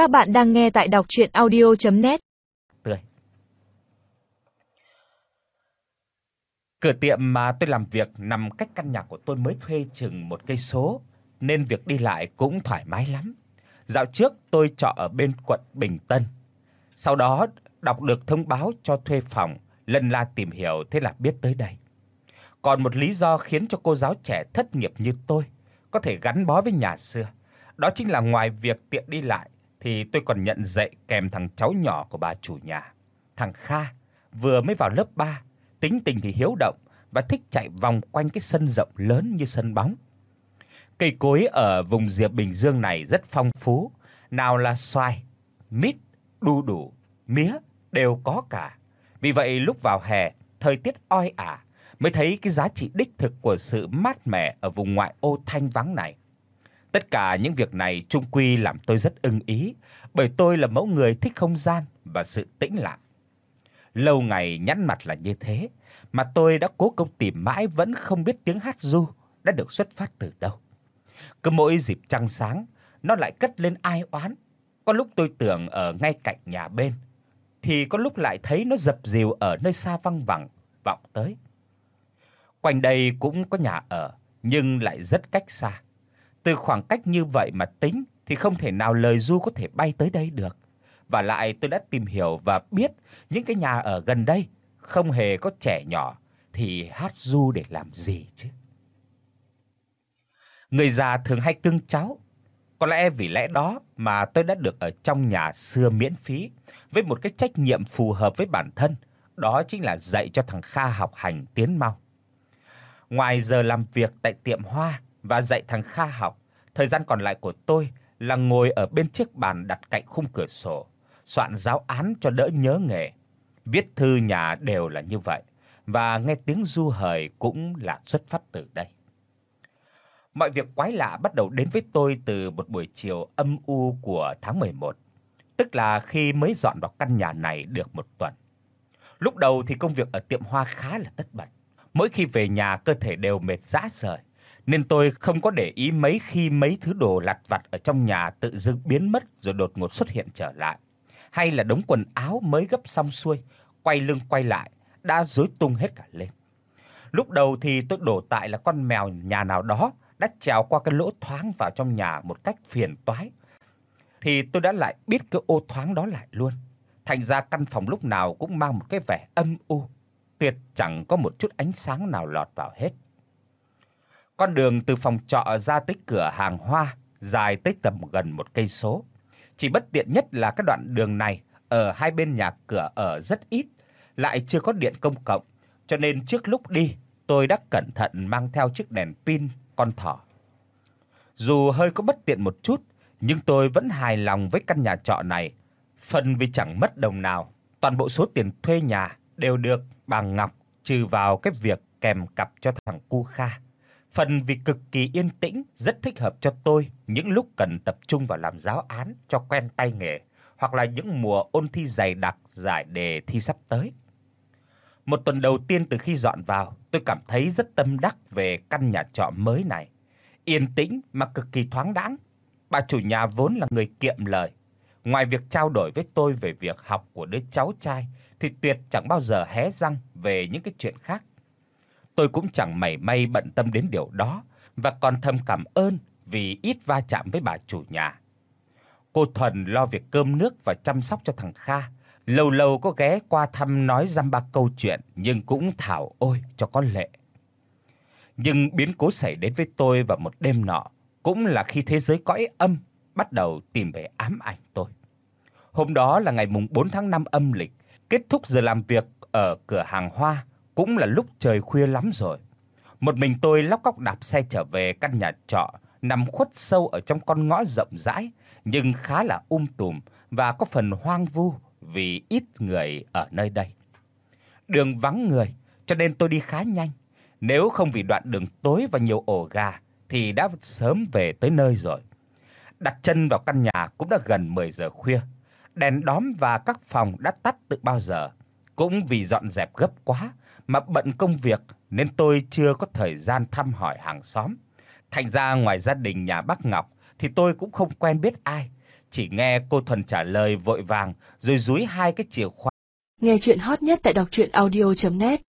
Các bạn đang nghe tại đọc audio net Tươi. Cửa tiệm mà tôi làm việc nằm cách căn nhà của tôi mới thuê chừng một cây số, nên việc đi lại cũng thoải mái lắm. Dạo trước tôi trọ ở bên quận Bình Tân. Sau đó đọc được thông báo cho thuê phòng, lần la tìm hiểu thế là biết tới đây. Còn một lý do khiến cho cô giáo trẻ thất nghiệp như tôi có thể gắn bó với nhà xưa, đó chính là ngoài việc tiện đi lại thì tôi còn nhận dạy kèm thằng cháu nhỏ của bà chủ nhà. Thằng Kha vừa mới vào lớp 3, tính tình thì hiếu động và thích chạy vòng quanh cái sân rộng lớn như sân bóng. Cây cối ở vùng Diệp Bình Dương này rất phong phú, nào là xoài, mít, đu đủ, mía đều có cả. Vì vậy lúc vào hè, thời tiết oi ả mới thấy cái giá trị đích thực của sự mát mẻ ở vùng ngoại ô thanh vắng này. Tất cả những việc này chung quy làm tôi rất ưng ý, bởi tôi là mẫu người thích không gian và sự tĩnh lặng. Lâu ngày nhăn mặt là như thế, mà tôi đã cố công tìm mãi vẫn không biết tiếng hát ru đã được xuất phát từ đâu. Cứ mỗi dịp trăng sáng, nó lại cất lên ai oán. Có lúc tôi tưởng ở ngay cạnh nhà bên, thì có lúc lại thấy nó dập dìu ở nơi xa văng vẳng vọng tới. Quanh đây cũng có nhà ở, nhưng lại rất cách xa. Từ khoảng cách như vậy mà tính thì không thể nào lời du có thể bay tới đây được. Và lại tôi đã tìm hiểu và biết những cái nhà ở gần đây không hề có trẻ nhỏ thì hát du để làm gì chứ. Người già thường hay cưng cháu, có lẽ vì lẽ đó mà tôi đã được ở trong nhà xưa miễn phí với một cái trách nhiệm phù hợp với bản thân, đó chính là dạy cho thằng Kha học hành tiến mau. Ngoài giờ làm việc tại tiệm hoa và dạy thằng Kha học, thời gian còn lại của tôi là ngồi ở bên chiếc bàn đặt cạnh khung cửa sổ, soạn giáo án cho đỡ nhớ nghề. Viết thư nhà đều là như vậy và nghe tiếng du hời cũng là xuất phát từ đây. Mọi việc quái lạ bắt đầu đến với tôi từ một buổi chiều âm u của tháng 11, tức là khi mới dọn vào căn nhà này được một tuần. Lúc đầu thì công việc ở tiệm hoa khá là tất bật. Mỗi khi về nhà cơ thể đều mệt rã rời, nên tôi không có để ý mấy khi mấy thứ đồ lặt vặt ở trong nhà tự dưng biến mất rồi đột ngột xuất hiện trở lại, hay là đống quần áo mới gấp xong xuôi, quay lưng quay lại đã rối tung hết cả lên. Lúc đầu thì tôi đổ tại là con mèo nhà nào đó đã trèo qua cái lỗ thoáng vào trong nhà một cách phiền toái. Thì tôi đã lại biết cái ô thoáng đó lại luôn. Thành ra căn phòng lúc nào cũng mang một cái vẻ âm u, tuyệt chẳng có một chút ánh sáng nào lọt vào hết. Con đường từ phòng trọ ra tới cửa hàng hoa dài tới tầm gần một cây số. Chỉ bất tiện nhất là cái đoạn đường này ở hai bên nhà cửa ở rất ít, lại chưa có điện công cộng, cho nên trước lúc đi, tôi đã cẩn thận mang theo chiếc đèn pin con thỏ. Dù hơi có bất tiện một chút, nhưng tôi vẫn hài lòng với căn nhà trọ này, phần vì chẳng mất đồng nào, toàn bộ số tiền thuê nhà đều được bà Ngọc trừ vào cái việc kèm cặp cho thằng Cu Kha. Phần vì cực kỳ yên tĩnh, rất thích hợp cho tôi những lúc cần tập trung vào làm giáo án cho quen tay nghề, hoặc là những mùa ôn thi dày đặc giải đề thi sắp tới. Một tuần đầu tiên từ khi dọn vào, tôi cảm thấy rất tâm đắc về căn nhà trọ mới này. Yên tĩnh mà cực kỳ thoáng đãng. Bà chủ nhà vốn là người kiệm lời, ngoài việc trao đổi với tôi về việc học của đứa cháu trai thì tuyệt chẳng bao giờ hé răng về những cái chuyện khác. Tôi cũng chẳng mảy may bận tâm đến điều đó và còn thầm cảm ơn vì ít va chạm với bà chủ nhà. Cô Thuần lo việc cơm nước và chăm sóc cho thằng Kha, lâu lâu có ghé qua thăm nói dăm ba câu chuyện nhưng cũng thảo ôi cho có lệ. Nhưng biến cố xảy đến với tôi vào một đêm nọ, cũng là khi thế giới cõi âm bắt đầu tìm về ám ảnh tôi. Hôm đó là ngày mùng 4 tháng 5 âm lịch, kết thúc giờ làm việc ở cửa hàng hoa, cũng là lúc trời khuya lắm rồi. Một mình tôi lóc cóc đạp xe trở về căn nhà trọ nằm khuất sâu ở trong con ngõ rộng rãi nhưng khá là um tùm và có phần hoang vu vì ít người ở nơi đây. Đường vắng người, cho nên tôi đi khá nhanh. Nếu không vì đoạn đường tối và nhiều ổ gà thì đã sớm về tới nơi rồi. Đặt chân vào căn nhà cũng đã gần 10 giờ khuya. Đèn đóm và các phòng đã tắt từ bao giờ. Cũng vì dọn dẹp gấp quá mà bận công việc nên tôi chưa có thời gian thăm hỏi hàng xóm. Thành ra ngoài gia đình nhà bác Ngọc thì tôi cũng không quen biết ai, Chỉ nghe cô Thuần trả lời vội vàng rồi dúi hai cái chìa khóa. Nghe truyện hot nhất tại doctruyenaudio.net